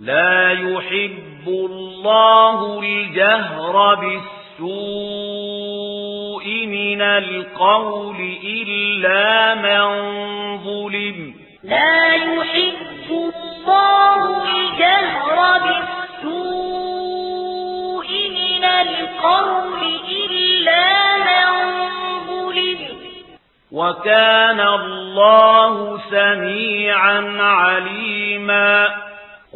لا يحب الله الجهر بالسوء من القول إلا من ظلم. لا يحب الله الجهر بالسوء من القول إلا من ظلم. وكان الله سميعا عليما. وكان الله سميعا عليما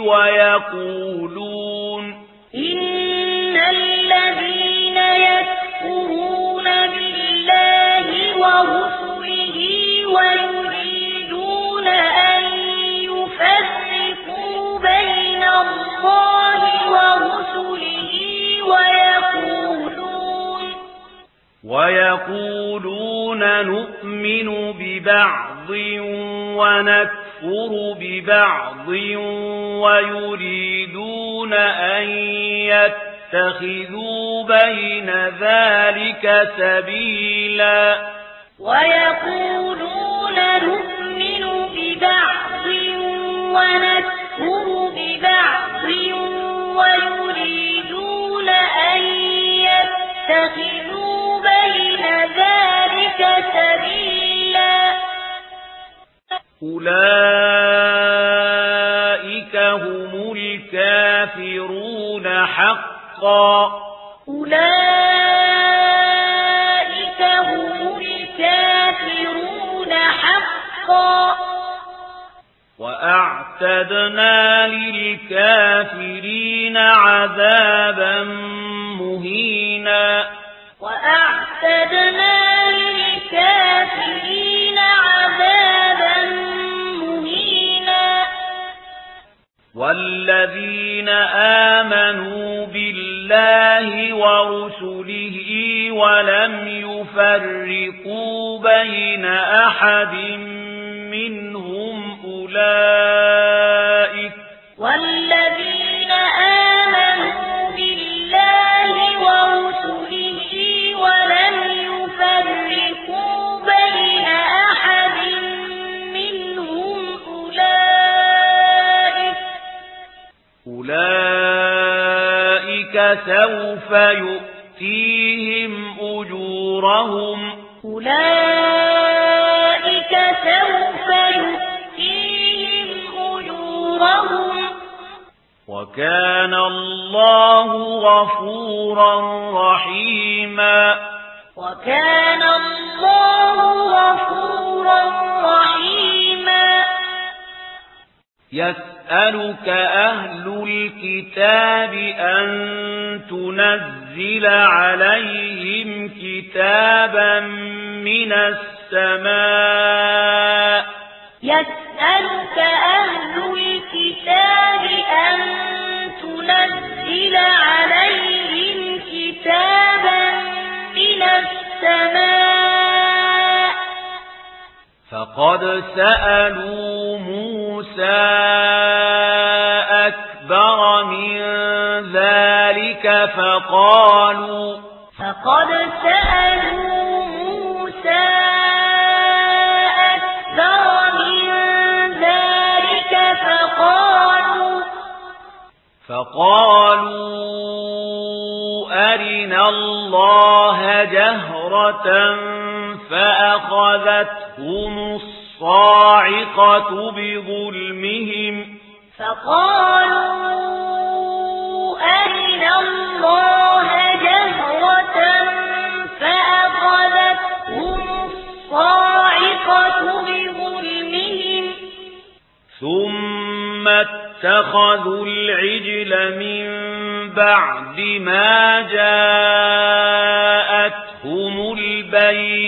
ويقولون إن الذين يكفرون بالله ورسله ويريدون أن يفرقوا بين الله ورسله ويقولون ويقولون نؤمن ببعض ونكفر يكفر ببعض ويريدون أن يتخذوا بين ذلك سبيلا ويقولون نؤمن ببعض ونكفر ببعض ويريدون أن يتخذوا بين ذلك سبيلا أولئك هم الكافرون حقا أولئك هم الكافرون حقا وأعتدنا للكافرين عذابا مهينا وأعتدنا والذين آمنوا بالله ورسله ولم يفرقوا بين أحد منهم أولئك والذين أولئك سوف يؤتيهم أجورهم أولئك سوف يؤتيهم أجورهم وكان الله غفورا رحيما وكان الله غفورا رحيما يسألك أهل الكتاب أن تنزل عليهم كتابا من السماء يسألك أهل الكتاب أن تنزل عليهم كتابا من السماء فقد سألوا موسى موسى أكبر من ذلك فقالوا فقد سألوا موسى أكبر من ذلك فقالوا فقالوا أرنا الله جهرة فأخذتهم الصلاة الصاعقة بظلمهم. فقالوا أين الله جهرة فأخذتهم الصاعقة بظلمهم. ثم اتخذوا العجل من بعد ما جاءتهم البيت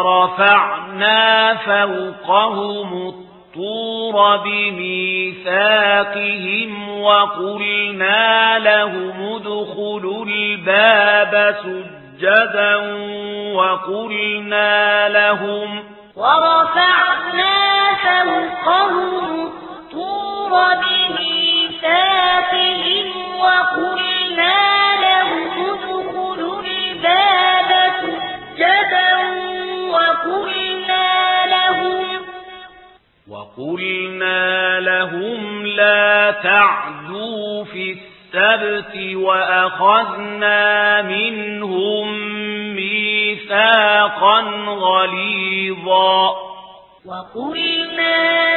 ورفعنا فوقهم الطور بميثاقهم وقلنا لهم ادخلوا الباب سجدا وقلنا لهم ورفعنا فوقهم الطور بميثاقهم وَقُلْنَا لَهُمْ لَا تَعْدُوا فِي السَّبْتِ وَأَخَذْنَا مِنْهُمْ مِيثَاقًا غَلِيظًا. وَقُلْنَا